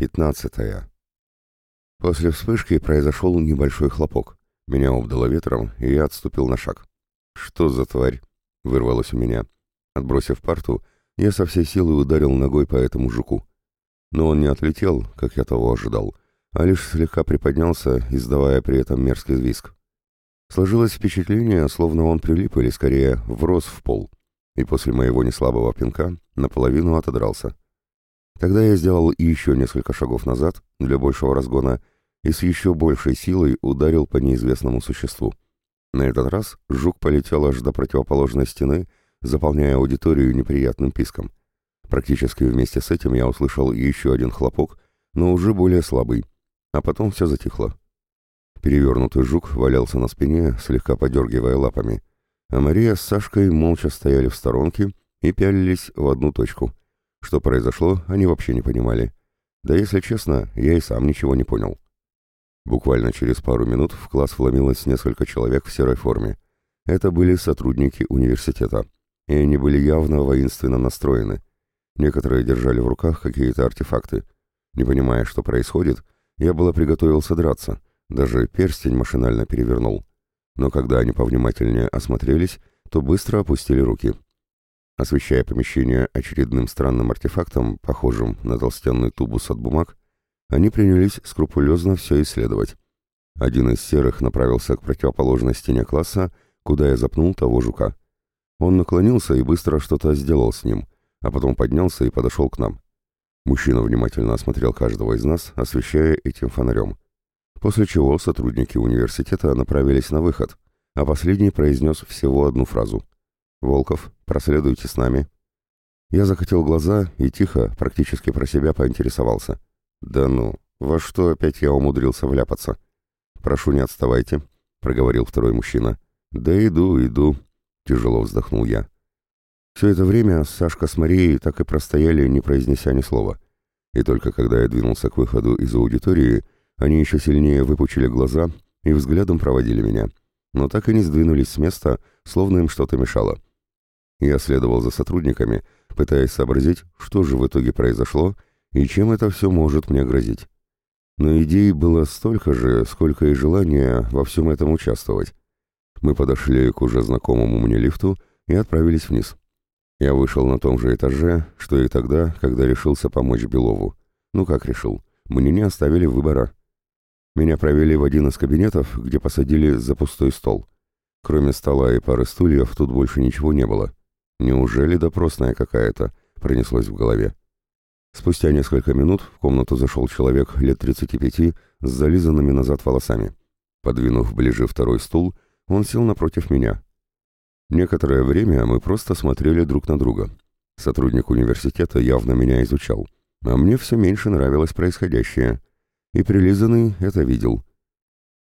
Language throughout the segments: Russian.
Пятнадцатая. После вспышки произошел небольшой хлопок. Меня обдало ветром, и я отступил на шаг. «Что за тварь?» — вырвалось у меня. Отбросив парту, я со всей силы ударил ногой по этому жуку. Но он не отлетел, как я того ожидал, а лишь слегка приподнялся, издавая при этом мерзкий визг. Сложилось впечатление, словно он прилип или, скорее, врос в пол, и после моего неслабого пинка наполовину отодрался. Тогда я сделал еще несколько шагов назад для большего разгона и с еще большей силой ударил по неизвестному существу. На этот раз жук полетел аж до противоположной стены, заполняя аудиторию неприятным писком. Практически вместе с этим я услышал еще один хлопок, но уже более слабый, а потом все затихло. Перевернутый жук валялся на спине, слегка подергивая лапами, а Мария с Сашкой молча стояли в сторонке и пялились в одну точку. Что произошло, они вообще не понимали. Да если честно, я и сам ничего не понял. Буквально через пару минут в класс вломилось несколько человек в серой форме. Это были сотрудники университета, и они были явно воинственно настроены. Некоторые держали в руках какие-то артефакты. Не понимая, что происходит, я было приготовился драться, даже перстень машинально перевернул. Но когда они повнимательнее осмотрелись, то быстро опустили руки. Освещая помещение очередным странным артефактом, похожим на толстенный тубус от бумаг, они принялись скрупулезно все исследовать. Один из серых направился к противоположной стене класса, куда я запнул того жука. Он наклонился и быстро что-то сделал с ним, а потом поднялся и подошел к нам. Мужчина внимательно осмотрел каждого из нас, освещая этим фонарем. После чего сотрудники университета направились на выход, а последний произнес всего одну фразу. «Волков, проследуйте с нами». Я закатил глаза и тихо, практически про себя поинтересовался. «Да ну, во что опять я умудрился вляпаться?» «Прошу, не отставайте», — проговорил второй мужчина. «Да иду, иду», — тяжело вздохнул я. Все это время Сашка с Марией так и простояли, не произнеся ни слова. И только когда я двинулся к выходу из аудитории, они еще сильнее выпучили глаза и взглядом проводили меня, но так и не сдвинулись с места, словно им что-то мешало. Я следовал за сотрудниками, пытаясь сообразить, что же в итоге произошло и чем это все может мне грозить. Но идей было столько же, сколько и желания во всем этом участвовать. Мы подошли к уже знакомому мне лифту и отправились вниз. Я вышел на том же этаже, что и тогда, когда решился помочь Белову. Ну как решил? Мне не оставили выбора. Меня провели в один из кабинетов, где посадили за пустой стол. Кроме стола и пары стульев тут больше ничего не было. Неужели допросная какая-то? Пронеслось в голове. Спустя несколько минут в комнату зашел человек лет 35 с зализанными назад волосами. Подвинув ближе второй стул, он сел напротив меня. Некоторое время мы просто смотрели друг на друга. Сотрудник университета явно меня изучал, а мне все меньше нравилось происходящее. И прилизанный это видел.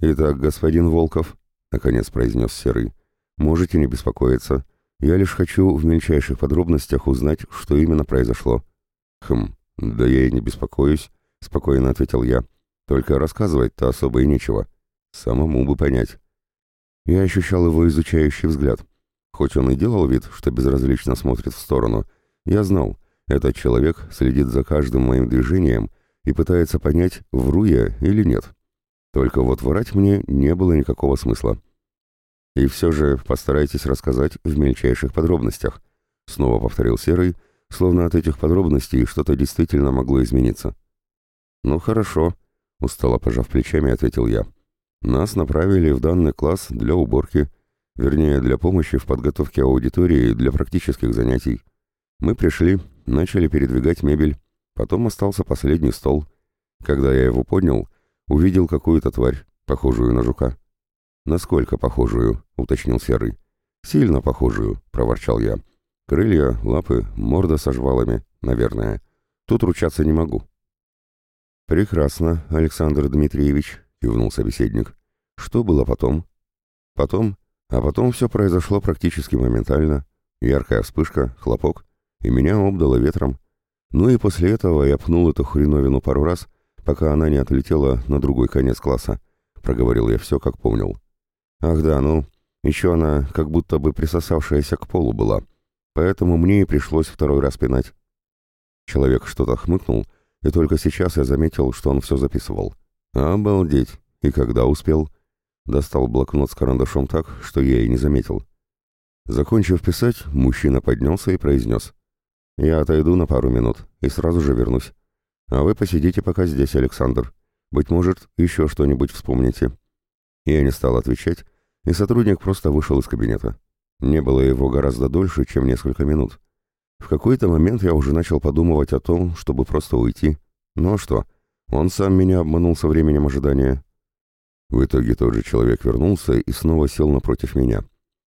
«Итак, господин Волков», — наконец произнес Серый, — «можете не беспокоиться. Я лишь хочу в мельчайших подробностях узнать, что именно произошло». «Хм, да я и не беспокоюсь», — спокойно ответил я. «Только рассказывать-то особо и нечего. Самому бы понять». Я ощущал его изучающий взгляд. Хоть он и делал вид, что безразлично смотрит в сторону, я знал, этот человек следит за каждым моим движением и пытается понять, вру я или нет. Только вот врать мне не было никакого смысла. И все же постарайтесь рассказать в мельчайших подробностях, снова повторил Серый, словно от этих подробностей что-то действительно могло измениться. «Ну хорошо», — устало пожав плечами, ответил я. «Нас направили в данный класс для уборки, вернее, для помощи в подготовке аудитории для практических занятий. Мы пришли, начали передвигать мебель, потом остался последний стол. Когда я его поднял, увидел какую-то тварь, похожую на жука». «Насколько похожую?» — уточнил Серый. «Сильно похожую», — проворчал я. Крылья, лапы, морда со жвалами, наверное. Тут ручаться не могу. «Прекрасно, Александр Дмитриевич», — кивнул собеседник. «Что было потом?» «Потом? А потом все произошло практически моментально. Яркая вспышка, хлопок, и меня обдало ветром. Ну и после этого я пнул эту хреновину пару раз, пока она не отлетела на другой конец класса. Проговорил я все, как помнил. Ах да, ну, еще она как будто бы присосавшаяся к полу была» поэтому мне и пришлось второй раз пинать. Человек что-то хмыкнул и только сейчас я заметил, что он все записывал. Обалдеть! И когда успел? Достал блокнот с карандашом так, что я и не заметил. Закончив писать, мужчина поднялся и произнес. «Я отойду на пару минут и сразу же вернусь. А вы посидите пока здесь, Александр. Быть может, еще что-нибудь вспомните». Я не стал отвечать, и сотрудник просто вышел из кабинета. Не было его гораздо дольше, чем несколько минут. В какой-то момент я уже начал подумывать о том, чтобы просто уйти. Ну а что? Он сам меня обманул со временем ожидания. В итоге тот же человек вернулся и снова сел напротив меня.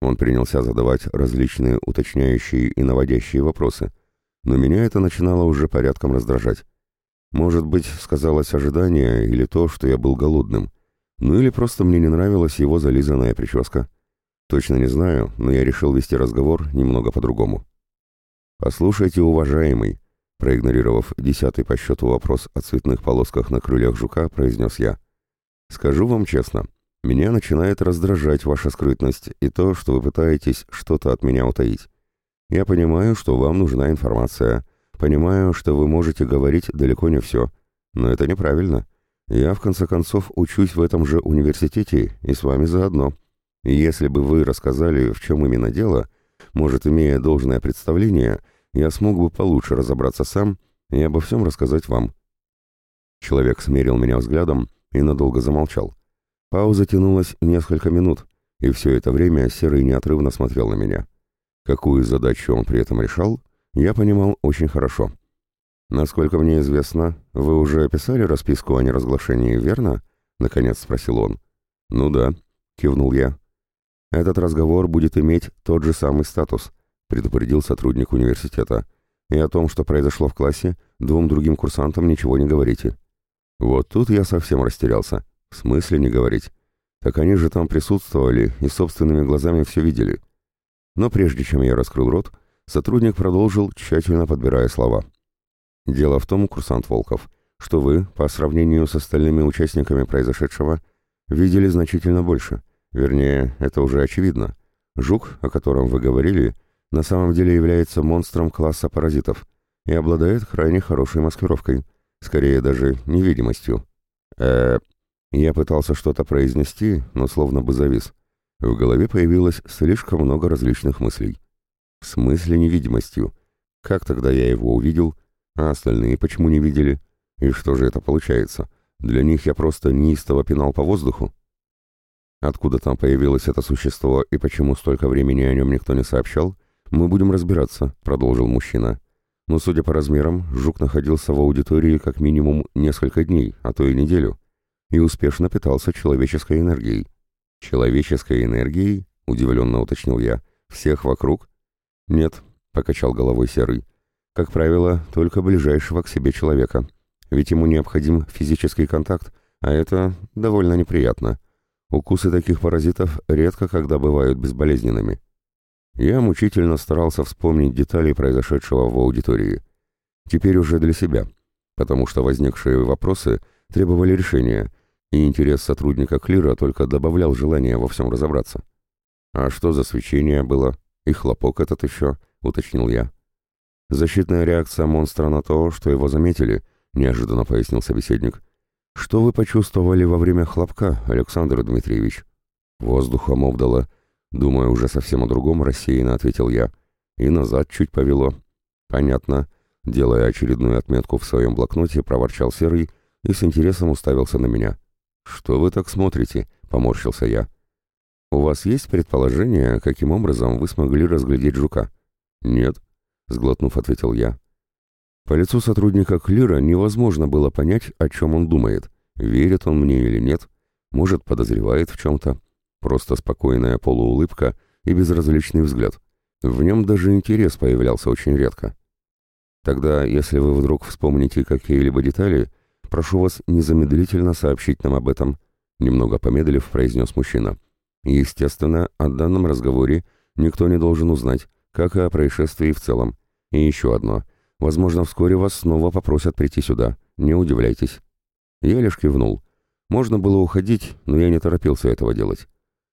Он принялся задавать различные уточняющие и наводящие вопросы, но меня это начинало уже порядком раздражать. Может быть, сказалось ожидание или то, что я был голодным, ну или просто мне не нравилась его зализанная прическа. Точно не знаю, но я решил вести разговор немного по-другому. «Послушайте, уважаемый», проигнорировав десятый по счету вопрос о цветных полосках на крыльях жука, произнес я. «Скажу вам честно, меня начинает раздражать ваша скрытность и то, что вы пытаетесь что-то от меня утаить. Я понимаю, что вам нужна информация, понимаю, что вы можете говорить далеко не все, но это неправильно. Я, в конце концов, учусь в этом же университете и с вами заодно. Если бы вы рассказали, в чем именно дело, может, имея должное представление, я смог бы получше разобраться сам и обо всем рассказать вам. Человек смерил меня взглядом и надолго замолчал. Пауза тянулась несколько минут, и все это время Серый неотрывно смотрел на меня. Какую задачу он при этом решал, я понимал очень хорошо. «Насколько мне известно, вы уже описали расписку о неразглашении, верно?» — наконец спросил он. «Ну да», — кивнул я. «Этот разговор будет иметь тот же самый статус», — предупредил сотрудник университета. «И о том, что произошло в классе, двум другим курсантам ничего не говорите». Вот тут я совсем растерялся. В смысле не говорить? Так они же там присутствовали и собственными глазами все видели. Но прежде чем я раскрыл рот, сотрудник продолжил, тщательно подбирая слова. «Дело в том, курсант Волков, что вы, по сравнению с остальными участниками произошедшего, видели значительно больше. Вернее, это уже очевидно. Жук, о котором вы говорили, на самом деле является монстром класса паразитов и обладает крайне хорошей маскировкой, скорее даже невидимостью. э я пытался что-то произнести, но словно бы завис. В голове появилось слишком много различных мыслей. В смысле невидимостью? Как тогда я его увидел? А остальные почему не видели? И что же это получается? Для них я просто неистово пинал по воздуху? Откуда там появилось это существо и почему столько времени о нем никто не сообщал, мы будем разбираться, продолжил мужчина. Но, судя по размерам, жук находился в аудитории как минимум несколько дней, а то и неделю и успешно питался человеческой энергией. «Человеческой энергией?» — удивленно уточнил я. «Всех вокруг?» «Нет», — покачал головой Серый. «Как правило, только ближайшего к себе человека. Ведь ему необходим физический контакт, а это довольно неприятно. Укусы таких паразитов редко когда бывают безболезненными». Я мучительно старался вспомнить детали произошедшего в аудитории. Теперь уже для себя, потому что возникшие вопросы — требовали решения, и интерес сотрудника Клира только добавлял желание во всем разобраться. «А что за свечение было? И хлопок этот еще?» — уточнил я. «Защитная реакция монстра на то, что его заметили», — неожиданно пояснил собеседник. «Что вы почувствовали во время хлопка, Александр Дмитриевич?» «Воздухом обдало. Думаю, уже совсем о другом рассеянно», — ответил я. «И назад чуть повело». «Понятно». Делая очередную отметку в своем блокноте, проворчал Серый — и с интересом уставился на меня. «Что вы так смотрите?» — поморщился я. «У вас есть предположение, каким образом вы смогли разглядеть жука?» «Нет», — сглотнув, ответил я. По лицу сотрудника Клира невозможно было понять, о чем он думает, верит он мне или нет, может, подозревает в чем-то. Просто спокойная полуулыбка и безразличный взгляд. В нем даже интерес появлялся очень редко. Тогда, если вы вдруг вспомните какие-либо детали, Прошу вас незамедлительно сообщить нам об этом», — немного помедлив произнес мужчина. «Естественно, о данном разговоре никто не должен узнать, как и о происшествии в целом. И еще одно. Возможно, вскоре вас снова попросят прийти сюда. Не удивляйтесь». Я лишь кивнул. Можно было уходить, но я не торопился этого делать.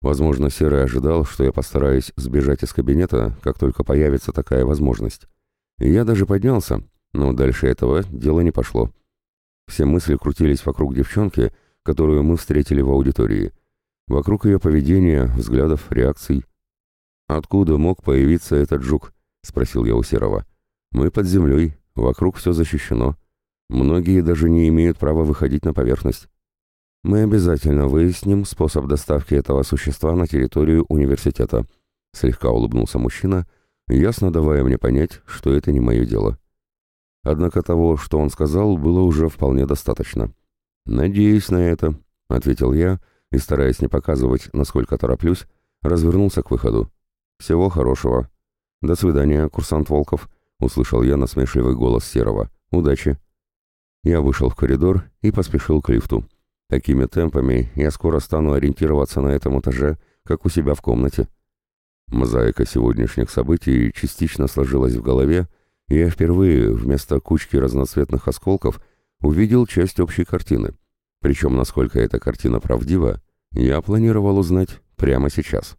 Возможно, Серый ожидал, что я постараюсь сбежать из кабинета, как только появится такая возможность. Я даже поднялся, но дальше этого дело не пошло. Все мысли крутились вокруг девчонки, которую мы встретили в аудитории. Вокруг ее поведения, взглядов, реакций. «Откуда мог появиться этот жук?» — спросил я у Серого. «Мы под землей, вокруг все защищено. Многие даже не имеют права выходить на поверхность. Мы обязательно выясним способ доставки этого существа на территорию университета», — слегка улыбнулся мужчина, ясно давая мне понять, что это не мое дело. Однако того, что он сказал, было уже вполне достаточно. «Надеюсь на это», — ответил я, и, стараясь не показывать, насколько тороплюсь, развернулся к выходу. «Всего хорошего». «До свидания, курсант Волков», — услышал я насмешливый голос Серого. «Удачи». Я вышел в коридор и поспешил к лифту. Такими темпами я скоро стану ориентироваться на этом этаже, как у себя в комнате. Мозаика сегодняшних событий частично сложилась в голове, и я впервые вместо кучки разноцветных осколков увидел часть общей картины. Причем, насколько эта картина правдива, я планировал узнать прямо сейчас.